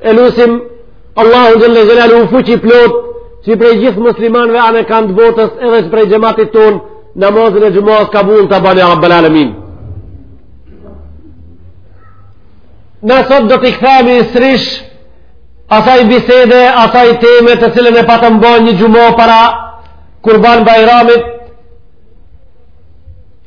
E lusim Allahun xhelle xhelaluhu fuqiplotë që prej gjithë muslimanve anë e kand botës edhe që prej xhematit tonë namazin e xhumas kabull ta ban ja Rabbel Alamin Na sot do t'i kthehemi sërish asaj bisede, asaj teme të cilën e patëm ba një xhuma para kurban bajramit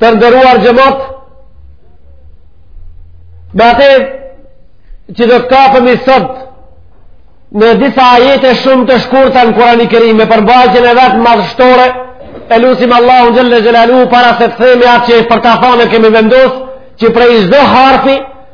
Të nderuar xhemat, me atë që do të kapemi sot, në disa ajete shumë të shkurta në Kurani Kerim, me përmbajtjen e vet madhështore, e lusim Allahun xhelle xhelaluhu para se të themi atë që për ta thanë kemi vendos, që prej çdo harfi,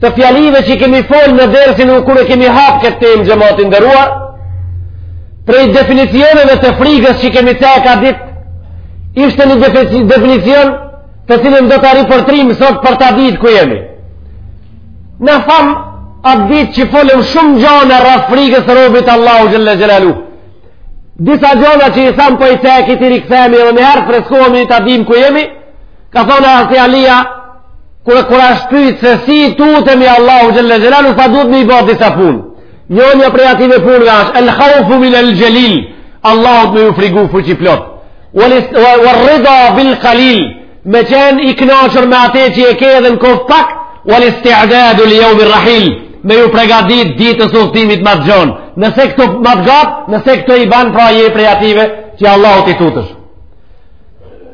të fjalive që kemi fol në dersin kur e kemi hapë këtë temë xhemat i nderuar, prej definicioneve të frigës që kemi cek at ditë, ishte një definicion të cilën do ta ripërtrijmë sot për ta dit ku jemi. Na thamë, atë dit që folëm shumë gjanë rreth frigës së robit Allahut xhelle xhelaluhu, Disa gjana që i thamë po i cek, t'i rikthehemi edhe njëherë, freskohemi e ta dimë ku jemi, ka thanë Hazreti Alia, kur kur ashtë pyt se si i tutemi Allahut xhelle xhelaluhu, tha duhet me i ba disa punë. Njana prej atyve punëve ashtë, el khaufu min el xhelil, Allahut me ju frigu fuqiplotë, ue rrida bil kalil, Me qenë i kënaqur me atë që e ke edhe në koftë pak, wal isti'dadu li yawm ar-rahil. Me ju pregadit ditës së udhëtimit ma t'gjanë. Nëse këto ma t'gjatë, nëse këto i ban pra je prej atyve që Allahut i tutesh.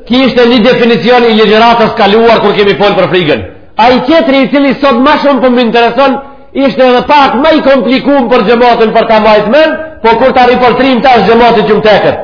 Ky ishte një definicion i ligjëratës kaluar kur kemi fol për frigën. Ai tjetri i cili sot ma shumë po më intereson, ishte edhe pak ma i komplikum për xhematin për ta majtë men, po kur ta ripërtrijmë tash xhemat që më teket.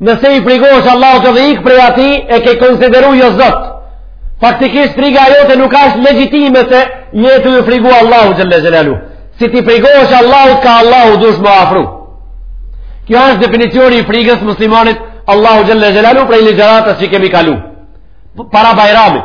Nëse i frigohesh Allahut edhe ik prej atij e ke konsideru jo zot. Faktikisht friga jote nuk ashtë legjitime se je tu ju frigu Allahut xhelle xhelaluhu. Si t'i frigohesh Allahut ka Allahu duhesh m'u afru. Kjo është definicioni i frigës muslimanit Allahut xhelle xhelaluhu prej ligjëratës që kemi kalu. Para bajramit.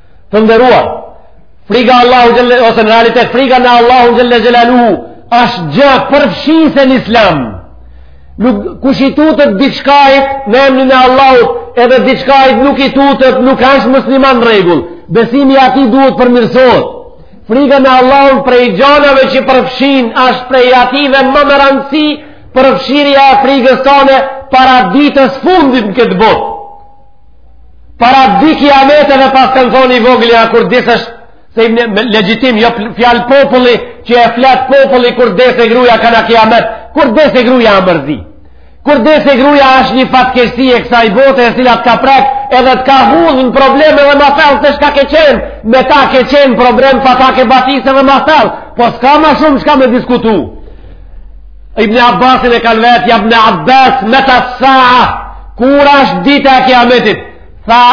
Të nderuar, friga Allahu xhelle ose në realitet friga në Allahun xhelle xhelaluhu është gja përfshirëse në Islam. Nuk kush i tutet diçkait në emrin e Allahut, edhe diçkait nuk i tutet, nuk është musliman rregull. Besimi i atij duhet përmirësohet. Friga në Allahun prej gjanave që përfshin është prej atyve ma me rëndësi përfshirja e frigës tanë para ditës fundit në këtë botë. para dit kiametit edhe paskan thonë i vogli a kur des ësht si në legjitim jo fjalë populli që e flet populli kur des gruja ka kiamet kur des gruja a mërzi kur des gruja është një fatkeqësi e kësaj bote e cila të ka prek edhe të ka hudh n'problem edhe ma thellë se çka ke qenë me ta ke qenë problem pa ta ke batisë edhe ma thellë po s'ka ma shumë çka me diskutu Ibn Abbasin e kanë vetë, ja Ibn Abbas meta sa'a, kur është dita e kiametit, tha,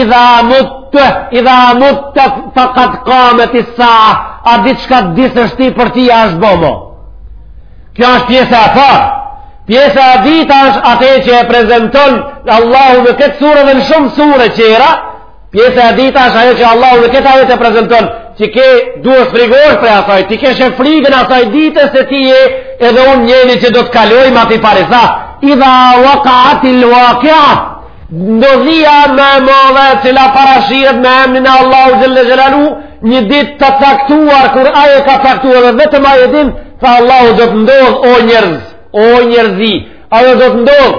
idha mutte, idha mutte, fekad kameti sa'a, a di çka, të desësh ti për ty ajo është bo mo. Kjo është pjesa e parë, pjesa e dyta është atë që e prezenton Allahu në këtë surë dhe në shumë sure tjera, Pjesa e dyta është ajo që Allahu në këtë ajet e prezenton, që duhet frigosh prej asaj, t'i kesh frigën asaj dite se ti je edhe unë njeri që do të kalojm aty pari. Idha wakaatil wakia, ndodhia më e madhe e cila parashihet me emnin e Allahut xhele xhelaluhu, një dit të caktuar, kur ai e ka caktu edhe vetëm ai e din, tha Allahu do të ndodh o njerëz, o njerëzi, ajo do të ndodh,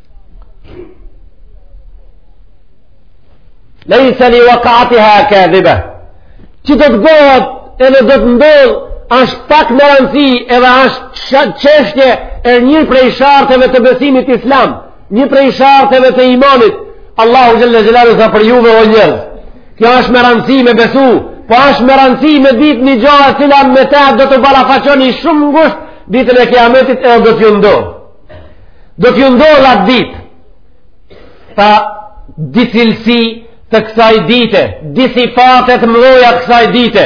Lejse li wakatiha kadhiba Që do të bëhet edhe do të ndodh është fakt me rëndësi edhe është çështje e një prej sharteve të besimit islam një prej sharteve të imanit Allahu Xhele Xhelaluhu tha për juve o njerëz kjo është me rëndësi me besu po është me rëndësi me ditë një gjo e cila me te do të ballafaqoni shumë ngusht ditën e kiametit edhe do t'ju ndodhë Do t'ju ndodhë atë ditë, tha dy cilësi të kësaj dite, dy sifate t'mdhoja të kësaj dite,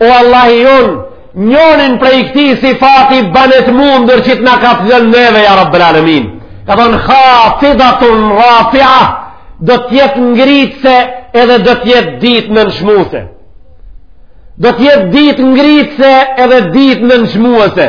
o Allahu jonë, njonin prej këtij sifati bane t'mundur që t'na ka të zënë neve, ja rabbel alemin. Ka thonë, hafidatun rafia, do t'jetë ngritëse edhe do t'jetë ditë nënçmuese. Do t'jetë ditë ngritëse edhe ditë nënçmuese.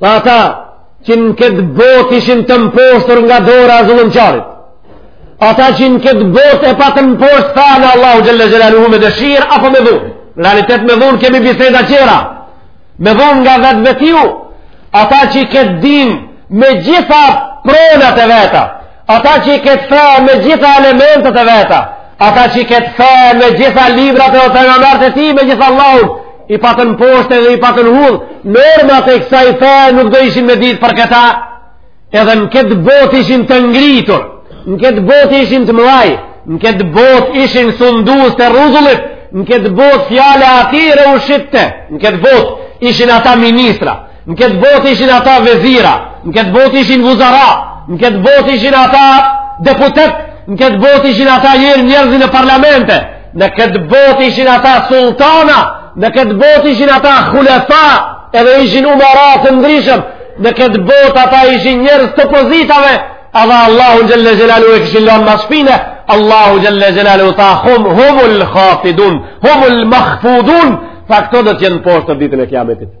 Dhe ata që në këtë botë ishin të mposhtur nga dora e zullumqarit. Ata që në këtë botë e patë mposht tha Allahu Xhele Xhelaluhu me dëshirë apo me dhunë. Në realitet me dhunë kemi biseda tjera. Me dhunë nga vetvetiu. Ata që këtë din me gjitha pronat e veta. Ata që këtë fe me gjitha elementet e veta, ata që këtë fe me gjitha librat e pejgamberët e tij, me gjithë Allahun, i patën poshtë edhe i patën hudh, normat e kësaj feje nuk dojshin me ditë për këta, edhe në këtë botë ishin të ngritur, në këtë botë ishin të mëdhaj, në këtë botë ishin sundues të rruzullit, në këtë botë fjala e atyre ushtinte, në këtë botë ishin ata ministra, Në këtë botë ishin ata vezira, në këtë botë ishin vuzara, në këtë botë ishin ata deputet, në këtë botë ishin ata një njerëzit në parlamente, në këtë botë ishin ata sultana, në këtë botë ishin ata khulefa, edhe ishin umara të ndryshëm, në këtë botë ata ishin njerëz të pozitave, edhe Allahun Xhelle Xhelaluhu e kishin lonë mas shpine, Allahu Xhelle Xhelaluhu tha hum, humul khafidun, humul makhfudun, tha këto do të jenë poshtër ditën e kiametit.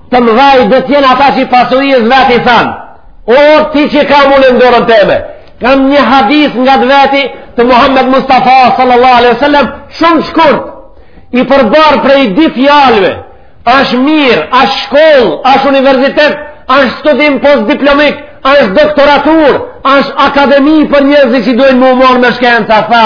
Të mëdhaj do të jenë ata që pasurisë vet i thanë, o ti që kam unë në dorën teme, kam një hadith nga dhe veti të Muhammed Mustafa sallallahu alaihi sallam, shumë shkurt, i përbërë prej dy fjalëve, ashtë mirë, ashtë shkollë, ashtë universitet, ashtë studim postdiplomik, ashtë doktoraturë, ashtë akademi për njerëzit që dojnë m'u marrë me shkenca, tha,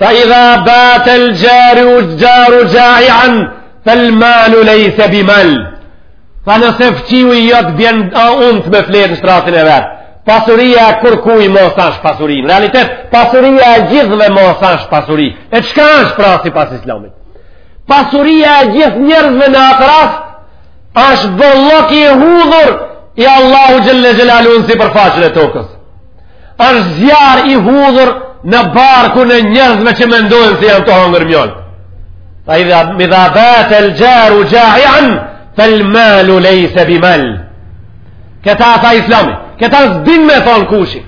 Fa idha batel xharu el xharu xhaian Fel malu lejse bi mal Tha nëse fqiu i jot bjen i unt me flet në shtratin e vet Pasuria e kërkujt mo s'asht pasuri Në realitet pasuria e gjithve mo s'asht pasuri E çka është pra sipas islamit Pasuria e gjith njerëzve në atë rast është bërllok i hudhur i Allahut xhelle xhelaluhu në sipërfaqen e tokës është zjarr i hudhur në barkun e njerëzve që mendojnë se janë tu hangër mjaltë tha idha idha batel xharu xhaian fel malu lejse bi mal këta e tha islami këta s'din me thonë kushi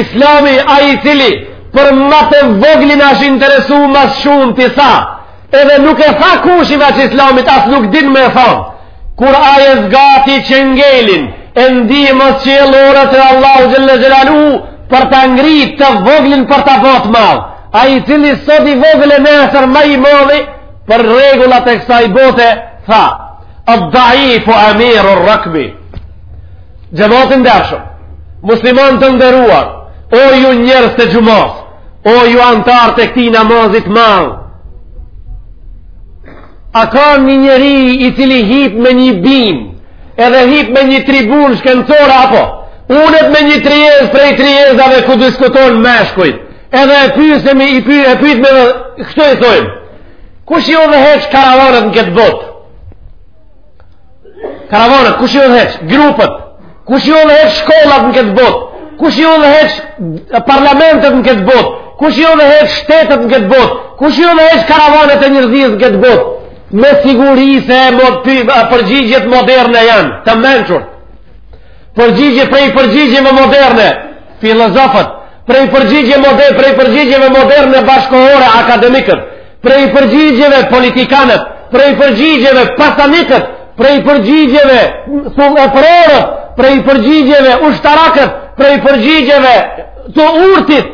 islami ai i cili për ma të voglin ashtë interesu ma shumë se sa Edhe nuk e tha kushi veç islamit, as nuk din me e thanë. Kur ai e zgati çengelin e ndihmës qiellore të Allahut Xhelle Xhelaluhu, për ta ngrit të voglin për ta bo të madh. Ai i cili sot i vogël e nesër ma i madhi, për rregullat e kësaj bote, tha, ad daifu amiru rrakbi. Xhemat i ndershëm, muslimanë të nderuar, o ju njerëz të xhumasë, O ju anëtarë të këtij namazi të madh, a ka një njeri i cili hip me një binë, edhe hip me një tribunë shkencore, apo, unet me një tryezë prej tryezave ku diskutojnë meshkujt, edhe e pysemi, i py, e pytmi edhe kështu i thojmë, kush i udhëheq karvanet në këtë botë? Karvanet, kush i udhëheq? Grupët. Kush i udhëheq shkollat në këtë botë? Kush i udhëheq parlamentet në këtë botë? Kush i udhëheq shtetet në këtë botë? Kush i udhëheq karvanet e njerëzisë në këtë botë? Me siguri se mod përgjigjet moderne janë të mençur. Përgjigje prej përgjigjeve moderne, filozofët, prej përgjigje moderne, prej përgjigjeve moderne bashkëkohore akademikët. prej përgjigjeve politikanët, prej përgjigjeve pasanikët, prej përgjigjeve thullëpërorët, prej përgjigjeve ushtarakët, prej përgjigjeve të urtit,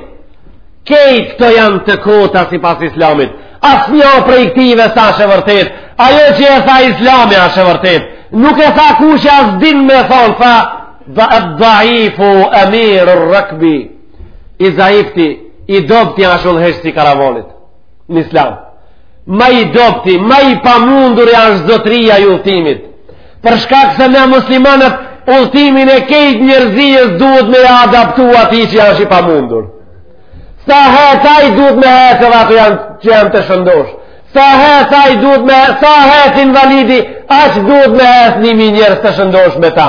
krejt këto janë të kota sipas islamit. Asnjë prej këtyve s'asht e vërtetë, ajo që e tha islami asht e vërtetë, nuk e tha kush e as din me thanë, tha, ed-daifu emiru rrekbi, i zaifti, i dobti asht udhëheqësi i karavanit. në islam. Ma i dobti, ma i pamunduri ashtë zotria i udhëtimit. Për shkak se na muslimanët, udhëtimin e krejt njerëzisë duhet me adaptu atij që ashtë i pamundur. Sa hec ai duhet me hec edhe ato që janë të shëndosh. Sa hec ai duhet me, sa hec invalidi, aq duhet me hec një mijë njerëz të shëndosh me ta.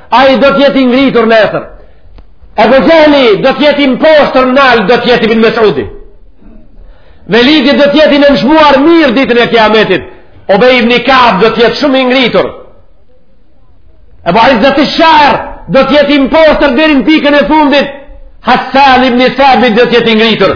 Ai do të jetë i ngritur nesër. Ebu Xhehli do të jetë i mposhtër nalt do të jetë Ibn Mesudi. Velidi do të jetë i nënçmuar mirë ditën e kiametit. Ubej ibni Kab do të jetë shumë i ngritur. Ebu Izze esh-Shair do të jetë i mposhtër deri në pikën e fundit. Hasan ibni Thabit do të jetë i ngritur.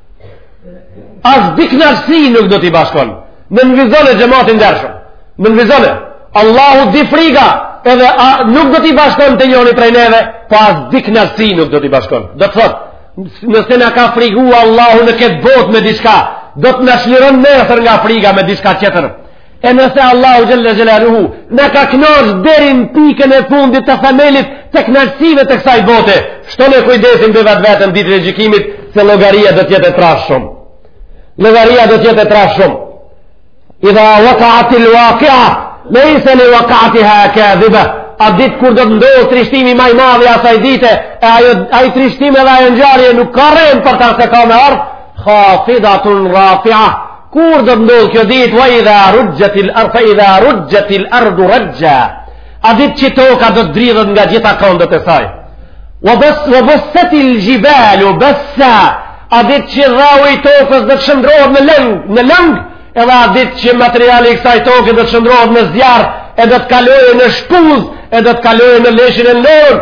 As dy knaqësi nuk do t'i bashkon. Nënvizone, xhemat i ndershëm. Nënvizone. Allahu dy friga edhe a, nuk do t'i bashkon te njoni prej neve, po as dy knaqësi nuk do t'i bashkon. Do të thot, nëse na ka frigu Allahu në këtë botë me diçka, do të na çliron nesër nga friga me diçka tjetër. E nëse Allahu xhel-le xhelaluhu na ka knaq deri n'pikën e fundit të themelit të knaqsive të kësaj bote, shtone kujdesin mbi vetveten ditën e gjykimit se llogaria do të jetë e trashë shumë. Llogaria do të jetë e trashë shumë. Idha wakaatil wakia, lejse li wakatiha kadhibe, a ditë kur do të ndodhë trishtimi ma i madh i asaj dite, e ajo, ai trishtim edhe ajo ngjarje nuk ka rrenë për ta se ka me ardhë, khafidatun rafia, Kur do të ndodhë kjo ditë wa idha rujjat al ardh idha rujjat al ardh rajja a ditë që toka do të dridhet nga gjitha këndet e saj wa bussat al jibalu bassa a ditë që rrau i tokës do të shndrohet në lëng edhe a ditë që materiali i kësaj toke do të shndrohet në zjarr e do të kalojë në shpuz e do të kalojë në leshin e lor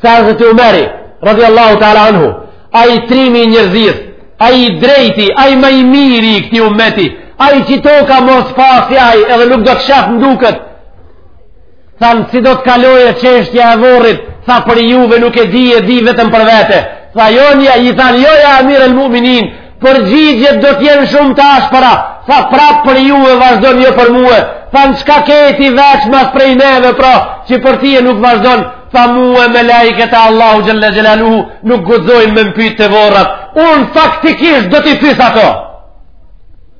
Se Hazret Umeri, radhiyallahu ta'ala anhu, ai trimi i njerëzisë, ai i drejti, ai ma i miri i këtij ummeti, ai që toka mo s'pa si ai, edhe nuk do të shaf m'duket. Thanë si do të kalojë çështja e vorrit, tha për juve nuk e di, e di vetëm për vete. Tha jonja, i thanë jo, ja Amir el-Mu'minin, Përgjigjet do të jenë shumë të ashpra, tha prap për juve vazhdojnë jo për mua. Thanë çka ke ti veçmas prej neve, pra, që për tye nuk vazhdon, tha mua melajket e Allahut xhel-le xhelaluhu, nuk guxojnë me m'pyt te vorrat. Unë faktikisht do t'i pys ato.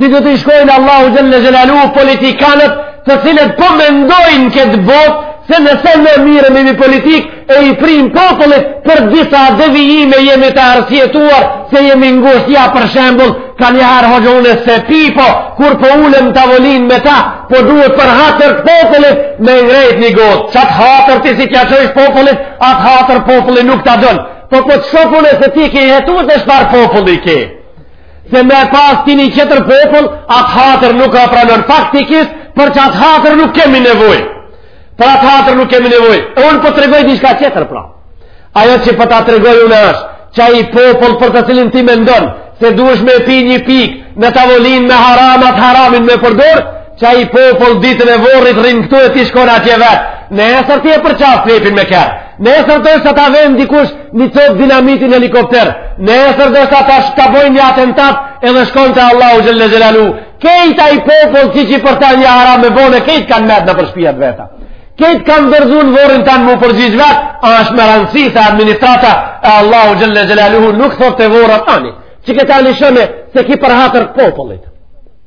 Si do t'i shkojnë Allahut Xhel-le Xhelaluhu politikanët të cilët po mendojnë këtë botë se nëse ne merremi me politikë e i prijmë popullit për disa devijime jemi të arsyetuar se jemi ngusht ja për shembull kanjëherë hoxhë unë s'e pi po kur po ulem n'tavolinë me ta po duhet për hatër popullit me ngrejt një gotë qatë hatër ti si t'ia çojsh popullit atë hatër populli nuk ta don po po të shokune se ti ke jetu të shpar popullit ke Se me pas ti një qetër popull, atë hatër nuk ta pranon. Faktikisht, për qatë hatër nuk kemi nevojë. Për atë hatër nuk kemi nevojë. E unë po të tregoj diçka qetër, pra. Ajo që po ta tregoj unë është, qai popull për të cilin ti mendon, se duhesh me pi një pikë, në tavolinë, me haramat, haramin me përdorë, Qai popull ditën e vorrit rrin këtu e ti shkon atje vetë. Nesër ti e përqasë lepin me kerr. Nesër do ta ven dikush një copë dinamit n'helikopter. Nesër ta bojnë një atentat edhe shkon te Allahu xhel-le xhelaluhu. Kejt ai popull që ti për ta një haram e bone, kejt kanë met nëpër shpijat veta. Kejt kanë dorzu n'vorrin tanë m'u përgjigj vetë, s'është me rëndësi se administrata e Allahut xhel-le xhelaluhu nuk thot te vorri ani. Që këta një shëme se ki për hatër popullit.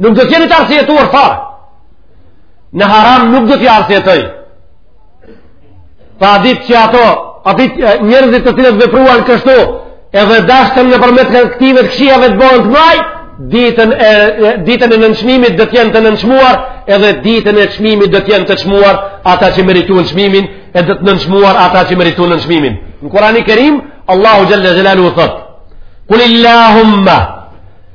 Nuk do të jeni të arsyetuar fare. Në haram nuk do t'i arsyetoj. Pa ditë që ato, a ditë njerëzit të cilët vepruan kështu, edhe deshtën nëpërmjet këtyre të këqijave të bëhen të mdhaj, ditën e, ditën e nënçmimit do të jenë të nënçmuar, edhe ditën e çmimit do të jenë të çmuar ata që merituan çmimin, e do të nënçmuar ata që merituan nënçmimin. Në Kur'anin e Kerim, Allahu xhel-le xhelaluhu thot: "Kulillahumma"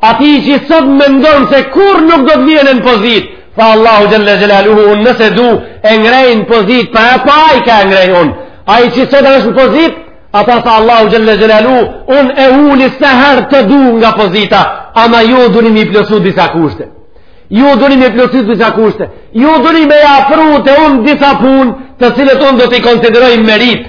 Atij që sot mendon se kurrë nuk do të vjen në pozitë, tha Allahu xhel-le xhelaluhu, unë nëse du e ngrej në pozitë, pa e pa ai kah e ngrej unë. Ai që sot është në pozitë, ata tha Allahu xhel-le xhelaluhu, unë e uli sa herë të du nga pozita, ama ju duheni m'i plotësu disa kushte. Ju duheni m'i plotësu disa kushte. Ju duheni me i afru te unë disa punë, të cilat unë do t'i konsideroj meritë.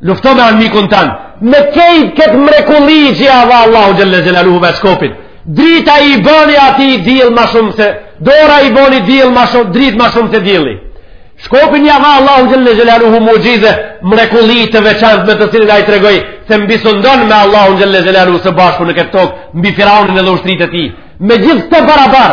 Lufto me anmikun tanë. Me kejt këtë mrekulli që ia dha Allahu Xhel-le Xhelaluhu me shkopin. Drita i bëni atij diell ma shumë se, dora i bëni diell ma shumë, dritë ma shumë se dielli. Shkopin ia dha Allahu Xhel-le Xhelaluhu muxhize mrekulli të veçantë me të cilën ai tregoi se mbisundon me Allahun Xhel-le Xhelaluhu së bashku në këtë tokë, mbi firaunin edhe ushtritë e tij. Me gjithë këto barabar,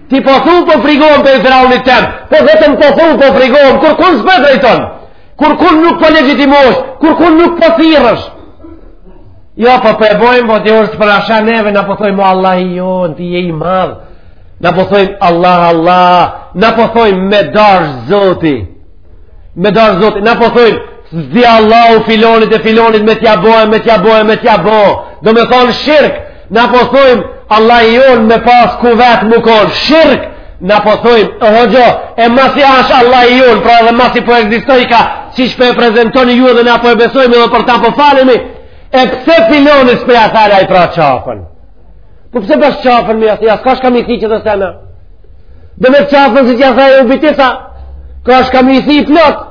Ti po thu po frigohem prej Firaunit tem, po vetëm po thu po frigohem, kurkund s'po drejton, kurkund nuk po legjitimohesh, kurkund nuk po thirresh. Jo, po po e bojmë, po ti është për asha neve, na po thojmë o Allah i jonë, ti je i madh, na po thojmë Allah, Allah, na po thojmë me dasht Zoti. me dashtë Zoti, na po thojmë, s'di Allahu filonit e filonit me t'ja bo, me t'ja bo, me t'ja bo, domethonë shirk, na po thojmë, Allahi jonë me pas kuvet u konë shirk, na po thojmë, hoxho, e masi ashtë Allahi jonë, pra edhe masi po ekzistojka, siç po e prezentoni ju edhe na po e besojmë dhe për ta po falemi, e pse filonit s'po ja then ai pra qafën, Po pse bash qafën me atë? Ka shka me këti që të sena. Domethonë qafën si që ja thaj e u bitisa. Ka shka me këti i plot.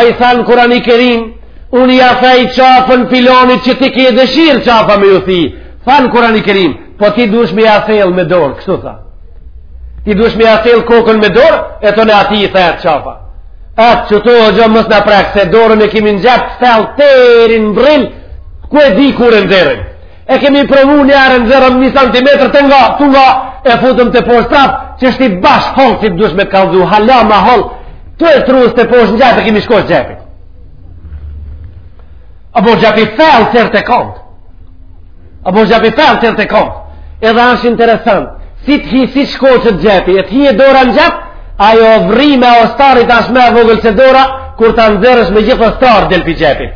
Ai tha n'Kurani Kerim, unë ja thaj qafën filonit që ti ke dëshirë qafa me ju thy. Tha n'Kurani Kerim, po ti dush me ja thy me dorë, kështu tha. Ti dush me ja thy kokën me dorë, e të në ati i thaj atë qafa. Atë që të hoxhë mos na prek, se dorën e kimi n'xhep, fell të erin brinë, Ku e di kur e nxjerrim? E kemi provu njëherë nxjerrim 1 cm tu nga, tu nga e futim teposhtë prap, që është i bash holl si dush me kallzu, hala ma holl. Tu e trus teposhtë n'xhep, e kemi shkoq xhepin. Apo xhepi thellë të kon. Apo xhepi fell të të konë, edhe ashtë interesant, si të hi, si shkoqet xhepi, e të hi e dora në xhep, ajo vrima e ostarit ashtë ma e vogël se dora, kur ta nxjerrësh me gjithë ostar del prej xhepit.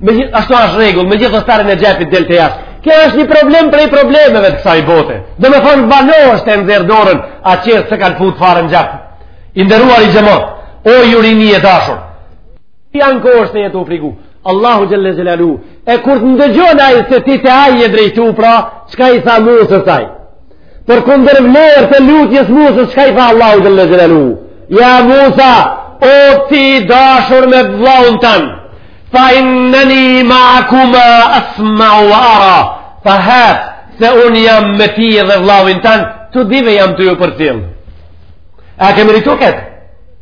Me gjithë, ashtu ashtë rregull, me gjithë ostarin e xhepit del të jashtë. Kjo është një problem prej problemeve të kësaj bote. Domethonë, vonë është e nxjerr dorën, a qërë s'e kanë fut fare në xhep. I nderuari xhemat, o ju rini e dashur, janë kohë është e je tu u frigu Allahu xhelle xhelaluhu e kur të ndëgjon ai se ti te ai je drejtu pra çka i tha Musës ai për kundërvlerë të lutjes Musës çka i tha Allahu xhelle xhelaluhu ja Musa o ti dashur me vllaun tan fa inneni ma'akuma asma'u ve ara fa hap se unë jam me ti dhe vllaun tan të dyve jam tu ju përcjellë a ke meritu këtë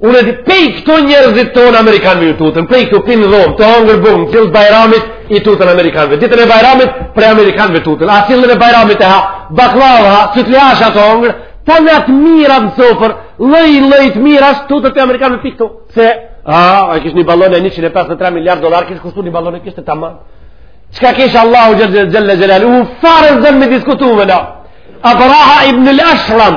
Unë di pej këto njerëzit tonë Amerikanëve ju tutën, pej këto pinë dhomë, të hangër bëmë, në sillë t'Bajramit i tutën Amerikanëve. Ditën e Bajramit prej Amerikanëve tutën, a sillën e Bajramit e ha, baklava ha, sytliash të hangër, tana të mirat në sofër, lloj-lloj të mirash, tutet Amerikanëve pej këtu. Se, a, a kish një balon e 153 miliard dolar, kish kushtu një balon e kishte tamam. Çka kish Allahu xhelle xhelaluhu farë zënë me diskutu me na. Abraha ibn al-Ashram,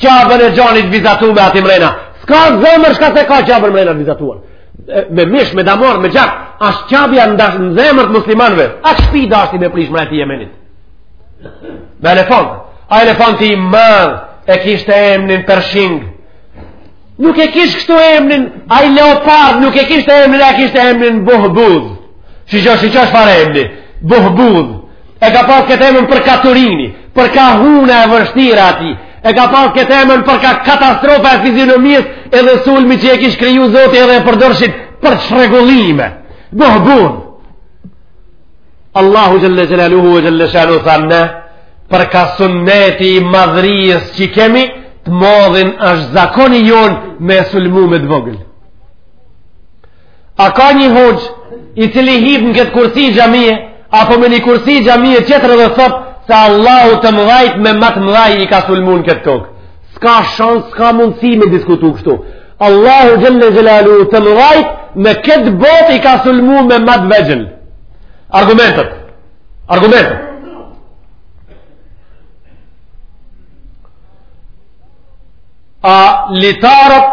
Qaben e xhanit vizatume aty mrena. S'ka zemër shka s'e ka Qaben mrena vizatuar. Me mish, me damar, me gjak, ashtë Qabja në zemër të muslimanëve. Atë shpi deshti me prish mreti i Jemenit. Me elefant. A elefanti i madh e kishte emnin Pershing. Nuk e kishte kështu emnin, ai Leopard nuk e kishte emnin, a e kishte emnin Buhbudh. Shih, shih çfarë emni, Buhbudh. E ka pas këtë emën për ka turini, për ka huna e vështirë e atij, e ka pas këtë emën për ka katastrofa e fizionomisë edhe sulmi që e kish kriju zoti edhe e përdorshin për çrregullime. Bëhë bunë. Allahu xhelle xhelaluhu e xhelle shanuhu tha ne për ka sunneti i madhërisë që kemi, të madhin është zakoni jonë me e sulmu me të vogël. A ka një hoxhë i cili hip në këtë kursi xhamie apo me një kursi xhamie tjetër dhe thot se Allahu të mëdhajt me më të mëdhaj i ka sulmu në këtë tokë. S'ka shans, s'ka mundësi me diskutu kështu. Allahu xhelle xhelaluhu të mëdhajt me këtë botë i ka sulmu me më të vegjël. Argumentet. Argumentet. A litarët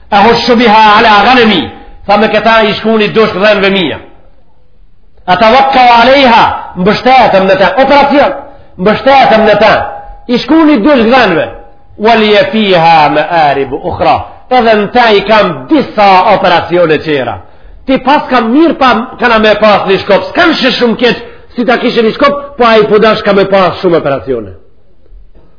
Ehushu biha ala ganemi, tha me këta i shkuni dushk dhenve mija. Etevekkeu alejha, mbështetëm në ta, operacion, mbështetëm në ta, i shkuni dushk dhenve, ve lije fiha mearibu uhra, edhe në ta i kam disa operacione tjera. Ti paska mirë pa kana me pas një shkop, s'kanshe shumë keq, si ta kishe një shkop, po ai pudash ka me pas shumë operacione.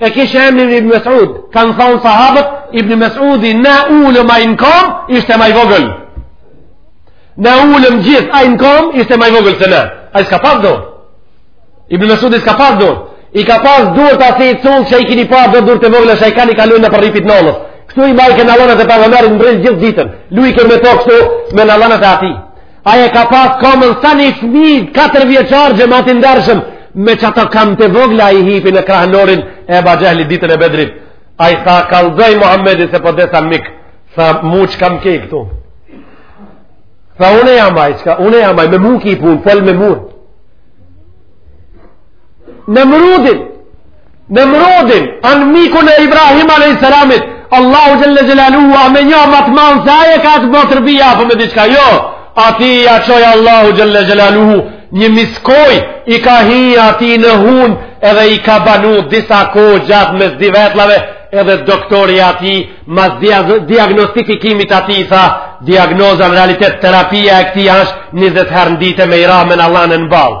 e kish emrin ibn Mesud kanë thonë sahabët ibn Mesudi ne ulëm ai në kamë ishte ma i vogël ne ulëm gjithë ai në kamë ishte ma i vogël se ne ai s'ka pas dorë ibn Mesudi s'ka pas dorë i ka pas durt si cullë që i kini pa do dur të vogla që i kanë i kalun nëpër rripit nallës kështu i majke nallanet e pejgamberit në brez gjithë ditën lujke me to kështu me nallanet e atij Ai e ka pas kamën sa një fmi 4 vjeçar xhemat i ndershëm me qato kam të vogla i hipi në krahënorin e Ebu Xhehlit ditën e Bedrit. Ai tha kallzoj Muhammedit se po des anmik, tha mu që kam kej këtu. Tha une jam aj, çka, une jam aj, me mu ki pun, fol me mu. Nemrudin, Nemrudin, anmikun e Ibrahim a.s. Allahu xhelle xhelaluhu a me një ma të madh se ai e ka batërdis apo me diçka jo. Atij ia çoi Allahu xhelle xhelaluhu një miskojë i ka hi atij në hundë edhe i ka banu disa kohë gjatë mes dy vetlave edhe doktori i atij mas diagnostifikimit atij i tha diagnoza në realitet terapia e këtij ashtë 20 herë n'ditë me i ra me nallane në ballë.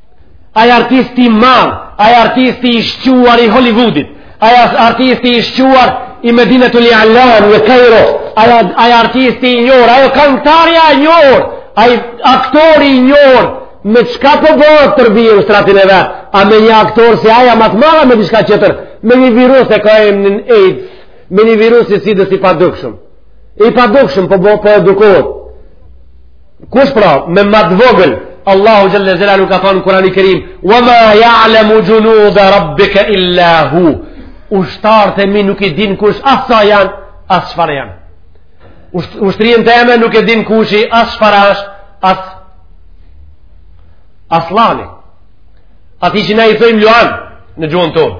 Ai artisti i madh, ai artisti i shquar i Hollywoodit, ai artisti i shquar i Medinetul I'lam në Kairo, ai artisti i njohur, ajo këngëtarja e njohur, ai aktori i njohur, me çka po bëhet për vijë në shtratin e vet? A me një aktor si ai a ma të madh a me diçka tjetër? Me një virus e ka emrin AIDS, me një virus i sidës i padukshëm. I padukshëm po bëhet po edukohet. Kush pra, me ma t'vogël, Allahu xhelle xhelaluhu ka thanë në Kurani Kerim, wa ma ja'lemu xhunude rabbike illa hu, ushtarët e mi nuk i din kush as sa janë, as çfarë janë. Ushtrien teme nuk e din kushi as çfarë ash. A aslani, atij që na i thojmë luan në gjuhën tonë.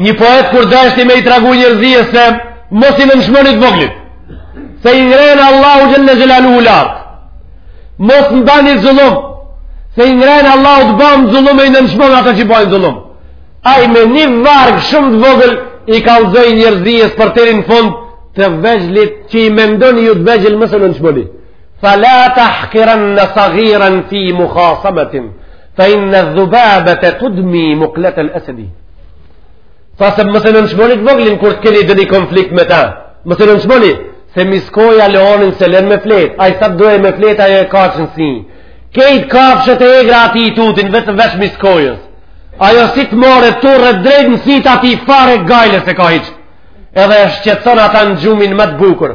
Një poet kur dashti me i tragu njerëzies se mos i nënçmoni t'voglit, se i ngren Allahu xhelle xhelaluhu lartë, mos bani zullum, se i ngren Allahu të bamë zullum e i nënçmon ata që bajnë zullum. Ai me një varg shumë të vogël i kallzoi njerëzies për deri n'fund të vegjlit që i mendoni ju të vegjël mos i nënçmoni. Fa la tahqiran në saghiran fi mukhasamatin, fa inna dhubabete tudmi muklet el esedi. Tha se mos e nënçmoni t'voglin kur të keni dhe një konflikt me ta, mos e nënçmoni, se miskoja luanin s'e len me flet, ai sa të dojë me flet, ajo e kac n'si. Kejt kafshët e egra atij i tuten, vet veç miskojës. Ajo si të marrë turrë drejt n'si t'atij fare gajle s'e ka hiç. Edhe e shqetson ata në gjumin ma të bukur.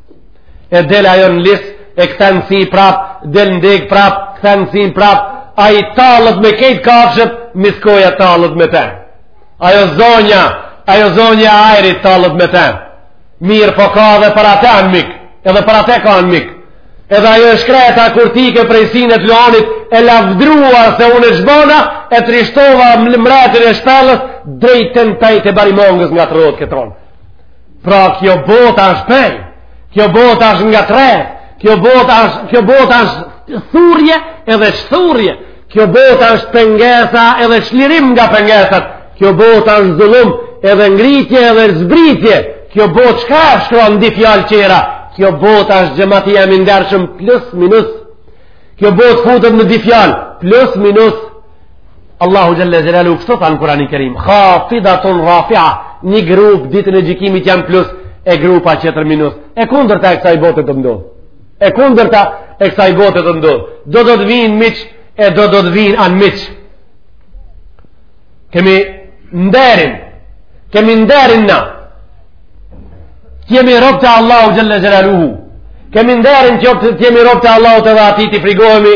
e del ajo në lis e kthen n'si prap del në degë prap kthen n'si prap ai tallet me kejt kafshët miskoja tallet me te ajo zonja ajo zonja e ajrit tallet me te mirëpo ka edhe për atë anmik edhe për atë ka anmik edhe ajo e shkreta kur t'ikë prej sinit t'luanit e lavdruar se unë e shbona e trishtova mretin e shpellës drejt e n'pejt e marimangës ngatërrohet këtonë Pra kjo bota është pej, kjo bota është ngatrre, kjo bota është, kjo bota është thurje edhe shthurje, kjo bota është pengesa edhe çlirim nga pengesat, kjo bota është zullum edhe ngritje edhe zbritje, kjo bota çka është shkurt në di fjalë qera, kjo bota është xhemati jem i ndershëm plus minus, kjo bota futet në di fjalë plus minus, Allahu xhelle xhelaluhu kështu tha në Kurani Kerim Khafidatun Rafia një grup ditën e gjikimit janë plus e grupa qetër minus e kundërta e kësaj bote do ndodhë e kundërta e kësaj bote do ndodhë do do të vinë miq e do do të vinë anmiq kemi nderin kemi nderin na jemi robt e Allahut xhelle xhelaluhu kemi nderin që jemi robt e Allahut edhe atij t'i frigohemi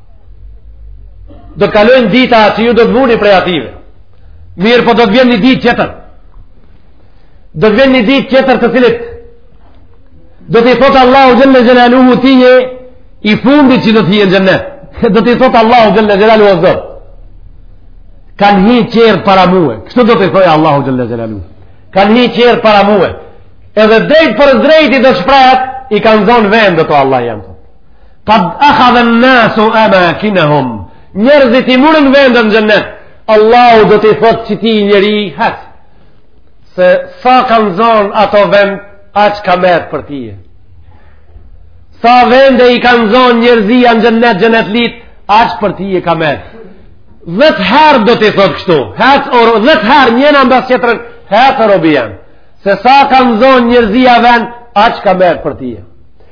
Do të kalojnë dita që ju do të vuni prej ative. Mirëpo do të vjen një ditë tjetër. Do të vjen një ditë tjetër të cilit do t'i thotë Allahu xhalla xhelaluhu ti je i fundi që do të hin në xhennet. Do t'i thotë Allahu xhalla xhelaluhu. Kanë hi qerë para mua. Kështu do t'i thotë Allahu xhalla xhelaluhu. Kanë hi qerë para mua. Edhe drejtpërdrejti do shprehet i kanë zanë vendet o Allahu jem. Qad akhadha an-nasu amakinahum. Njerëzit i murën vendën në xhennet. Allahu do t'i thotë që ti njeri hec. Se sa kanë zon ato vend, aq ka merr për ti. Sa vende i kanë zon njerëzia në xhennet, xhennetlit, aq për ti e ka merr. 10 herë do t'i thotë kështu. Hec or 10 herë njëna mbas tjetrën, hec o robi jem. Se sa kanë zon njerëzia vend, aq ka merr për ti.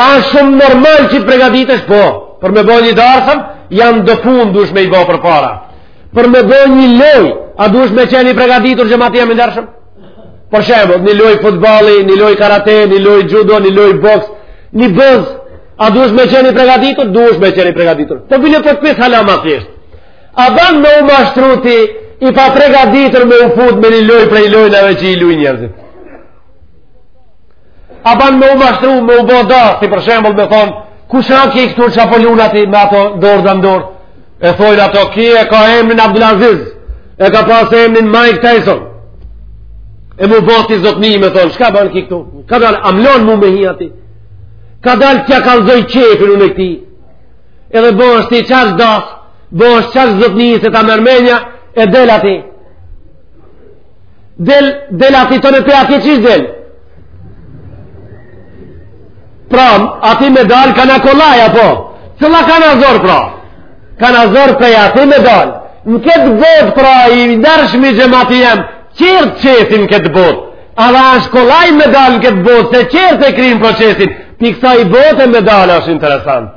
A është shumë normal që të pregaditësh? Po, për me bo një darsëm, janë do punë dush me i bo përpara. Për me bo një loj, a dush me qenë i pregaditur xhemati jem i ndershëm? Për shembull, një loj futbolli, një loj karate, një loj xhudo, një loj boks, një bëz, a dush me qenë i pregaditur? Dush me qenë i pregaditur. Po bile për po pyes hala ma thjeshtë. A ban me u mashtru ti i papregaditur me u fut me një loj prej lojnave që i lujn njerëzit? A ban me u mashtru, me u bo budall, si për shembol me thonë, kush âsht ky këtu që po lun aty me ato dorë dhe ndorë? E thojnë ato, ky e ka emnin Abdulaziz, e ka pas emnin Mike Tyson. E me u bo ti zotni me thonë, shka ban ky këtu? Ka dal, a m'lon mu me hi aty. Ka dal, t'ja kallëzoj qefin unë këtij. Edhe bohesh ti qash dasë, bohesh qash zotni se ta merr menja, e del aty. Del, del aty tona prej aty qysh del? Pra, aty me dal kanë kollaj, apo? Çilla kanë zor, pra? Kanë zor prej aty me dal. Në këtë bot, pra, i ndershmi xhemati jem, qërë qesin në këtë bot. Edhe është kollaj me dal në këtë bot, se qërë të kryn procesin. Prej ksaj bote me dal është interesant.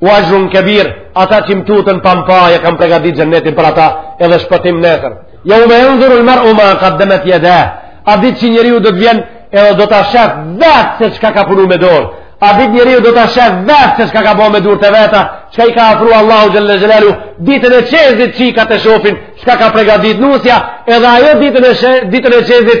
ue exhrun kebir ata që më tutën pa më pa ja kam pregadit xhennetin për ata edhe shpëtim nesër jeume jendhurul mer'u ma kaddemet jedahu dit që njeriu do të vjen edhe do të shef vetë se çka ka punu me dorë at dit njeriu do ta shef vetë se çka ka bo me dur të veta çka i ka afru Allahu xhelle xhelaluhu ditën e çejzit çikat e shofin çka ka pregadit nusja edhe ajo ditën e, ditën e çejzit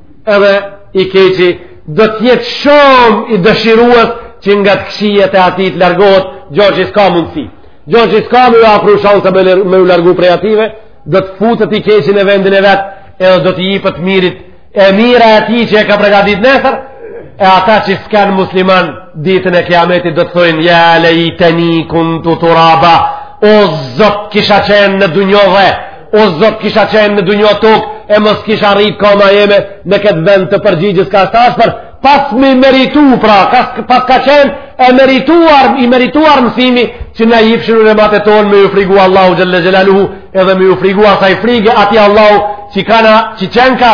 edhe i keqi do të jetë shumë i dëshirues që nga të këqijat e atij të largohet gjë që s'ka mundësi gjë që s'ka me ju afru shansa me ju largu prej ative do të futët i keqi në vendin e vetë edhe do t'i jipët mirit e mira e tij që e ka pregatit nesër e ata që s'kan musliman ditën e kiametit do të thojnë ja lejteni kuntu turaba o zot kisha qenë në dunjo dhe O zot kisha qenë në dunjo tok e mos kisha rrit kama jeme në këtë vend të përgjigjes kaq të ashpër, pas me meritu pra, pas, pas ka qenë e merituar, i merituar mësimi që na jipshin ulematë tonë me ju frigu Allahu Xhelle Xhelaluhu edhe me ju frigu asaj frige atij Allahu që, kana, që qenka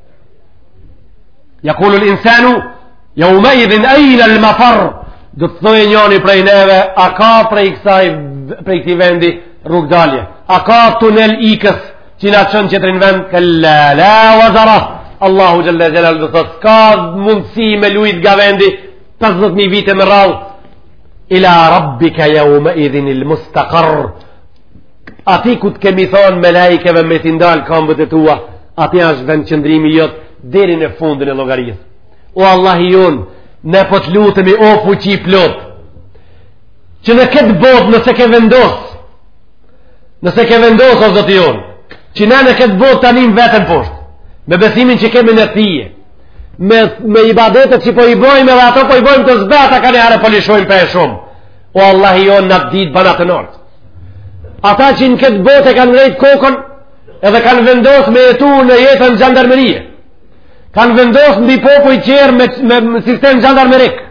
Jekulul insanu, jeume idhin ejnel meferr, do të thojë njëni prej neve, a ka prej kësaj, prej këtij vendi, rrugëdalje, a ka tunel ikës, që na çon në tjetrin vend, kel-la, la wezer, Allahu xhel-le xhelaluhu, do të thotë, s'ka mundësi me lujt nga vendi, 50.000 vite me radhë, ila rabbike jeume idhinil mustekarr, aty ku të kemi thanë melaikeve me t'i ndalë kambët e tua aty ashtë vendqëndrimi jot deri në fundin e llogarisë o Allah i jonë ne po të lutemi o fuqiplotë që në këtë botë nëse ke vendos nëse ke vendos o Zoti jonë që ne në këtë botë të anim vetëm poshtë me besimin që kemi në tije me, me ibadetet që po i bojmë edhe ato po i bojmë të zbehta kanjëherë po lëshojmë për e shumë o Allah i jonë n'atë ditë bana të noltë Ata që në këtë botë e kanë ngrejt kokën edhe kanë vendos me jetu në jetën xhandarmerie. Kanë vendos mbi popuj tjerë me, me, me sistem xhandarmerik.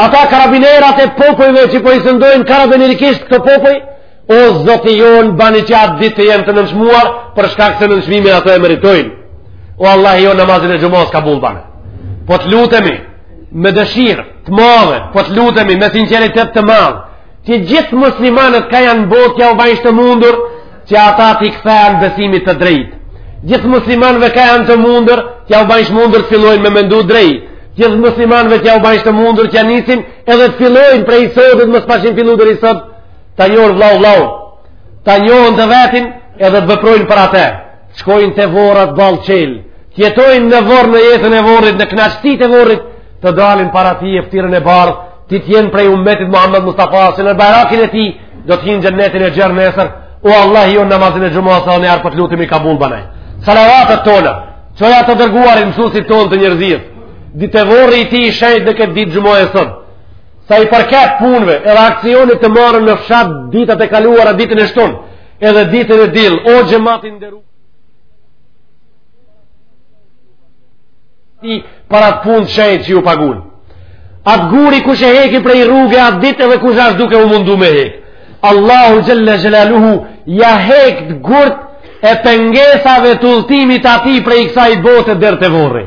Ata karabinerat e popujve që po i sundojnë karabinerikisht këto popuj, o Zoti jonë bani që atë ditë të jenë të nënçmuar për shkak se nënçmimin ato e meritojnë. O Allah i jonë namazin e xhumasë kabul bane. Po të lutemi me dëshirë të madhe, po të lutemi me sinqeritet të madh, Që gjithë muslimanët ka janë n'botë t'jau bajsh të mundur, që ata t'i kthehen besimit të drejtë. Gjithë muslimanëve ka janë të mundur, t'jau bajsh të mundur të fillojnë me mendu drejtë. Gjithë muslimanëve t'jau bajsh të mundur, t'ja nisin edhe të fillojnë prej sotit, mos paçin fillu deri sot, ta njohën vllau vllaun, ta njohën të vetin edhe të veprojnë për atë. Të shkojnë te vorrat ballëçelë, të jetojnë në vorr në jetën e vorrit, në knaqësitë e vorrit, të dalin para teje fytyrën e bardhë, ti të jenë prej umetit Muhammed Mustafasë nën bajrakin e tij do të hinë xhennetin e gjerë nesër o Allah i jonë namazin e xhumasë edhe një herë po të lutemi kabul banaj salavatet tona çoja të dërguarit mësusit tonë të njerëzisë deri te vorri i tij i shenjtë në këtë ditë xhumaje sot sa i përket punve edhe aksionit të marrën në fshat ditët e kaluara ditën e shtunë edhe ditën e diel o xhemat i nderu ti para të punë që e që ju pagun. Atë guri kush e heki prej rruge, atë ditë edhe kush ashtë duke u mundu me hekë. Allahu xhel-le xhelaluhu, ja hektë gurët e pengesave të udhëtimit atij prej kësaj bote deri te vorri.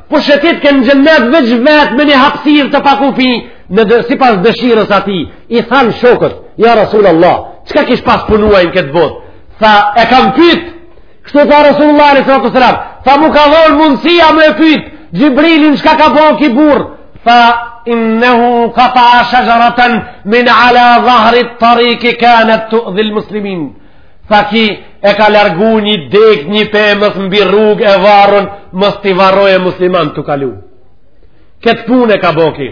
Po shëtitke në xhennet veç vetë në një hapsirë të pakufi, në dhe, sipas dëshirës së tij, i thanë shokët, ja Rasul Allah, çka kish pas punu aj në këtë botë? Tha, e kam pytë, kështu tha Rasul Allah, alejhi salatu ve selam, tha mu ka dhonë mundësia me pytë, Xhibrilin çka ka bo ky burrë, tha, innehu kata'a shexhereten, min ala dhahrit tariki kanet tu'dhil muslimin. Tha ki e ka largu një degë një pemës mbi rrugë e varun mos t'i varroje muslimant tu kalu. Këtë punë e ka bo ki.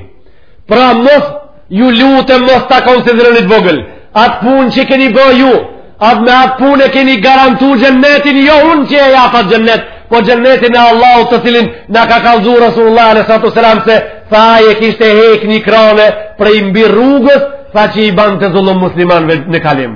Pra mos ju lutem mos ta konsideroni t'vogël. Atë punë që keni bo ju, atë me atë punë e keni garantu xhennetin, jo unë që e jap atë xhennet, po xhennetin e Allahut të cilin na ka kallzu Resulullah alejhi salatu selam se tha ai e kishte hek një krane prej mbi rrugës, tha që i bante zullum muslimanve në kalim.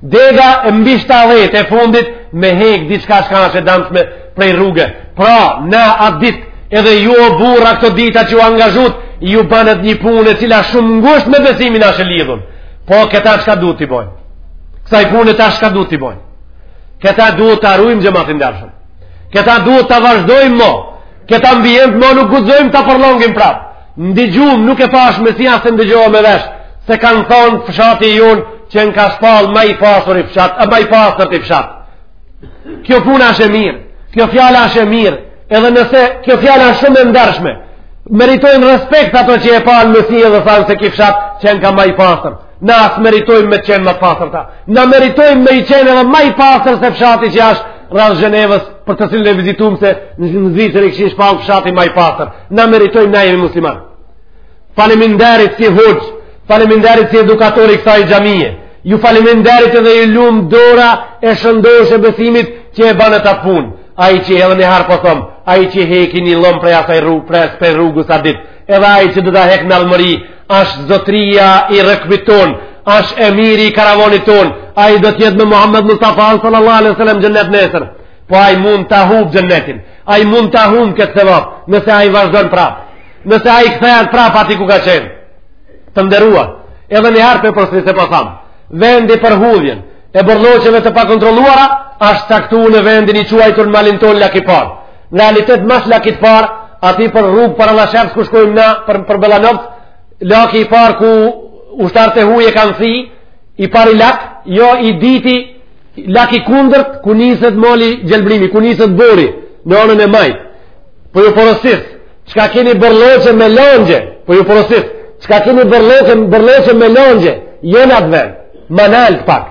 Dega e mbi 70 e fundit me hek diçka shka është e damshme prej rruge. Pra, në atë dit edhe ju o burra këto dita që ju angazhut, ju banët një punë e cila shumë ngusht me besimin asht e lidhun. Po, këta çka duhet t'i bojmë. Kësaj pune tash çka duhet t'i bojmë. Këta duhet ta rujmë xhemat i ndershëm. Këta duhet ta vazhdojmë mo. Këtë ambient mo nuk guxojmë ta përllongim prapë. Ndëgjum nuk e pashë me si as të ndëgjohem me vesh, se kanë thonë fshati i jonë qenka shpallë ma i pastri fshat, ma i pastërti fshat. Kjo punë asht e mirë, kjo fjalë asht e mirë, edhe nëse kjo fjalë asht shumë e ndershme, meritojnë respekt ato që e panë me si edhe thanë se ki fshat qenka ma i pastër. Na as meritojmë me qenë ma t'pastërta. Na meritojmë me qenë edhe ma i pastër se fshati që ashtë rreth Gjenevës për të cilën e vizitum se në Zvicër e kishin shpallë fshati ma i pastër. Na meritojmë na jemi musliman. Faleminderit si hoxhë, faleminderit si edukator i kësaj xhamie. Ju faleminderit edhe ju lum dora e shëndoshë e besimit që e banët atë punë. Ai që edhe një herë po thom, po ai që heki një llom prej asaj rruge, prej asaj rrugës atë ditë, edhe ai që do ta hekë në ardhmëri, është zotria i rekbit tonë, është emiri i karavanit tonë, ai do të jetë me Muhammed Mustafa sallallahu alaihi sallam xhennet nesër, po ai mund ta hum xhennetin, ai mund ta hum këtë sevap, nëse ai vazhdon prap, nëse ai kthehet prap ati ku ka qenë, të nderuar, edhe një herë po porosis e po tham, vendi për hudhjen e bërlloqeve të pakontrolluara, është caktu në vendin e quajtur në malin tonë laki i parë, Në realitet, mas lakit t'parë, ati për rrugë për Allashec kur shkojmë na për, për Bellanovc, laki i parë ku ushtarët e huj e kanë thi, i pari lak, jo i diti, laki kundërt, ku niset mali gjelbrimi, ku niset bori, në anën e majtë. Po ju porosis, çka keni bërlloqe me longje, po ju porosis, çka keni bërlloqe, bërlloqe me longje, çoni atë vend, ma nalt pak,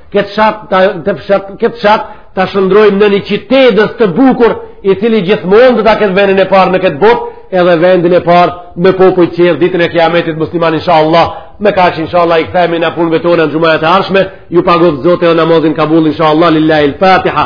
këtë fshat ta të këtë fshat ta shndrojmë në një qytetëz të bukur i cili gjithmonë do ta ketë vendin e parë në këtë botë edhe vendin e parë me popull të qerë ditën e kiametit musliman inshallah me kaq inshallah i kthehemi na punëve tona në xhumaja të ardhshme ju pagoftë Zoti edhe namazin kabul inshallah lillahi al-fatiha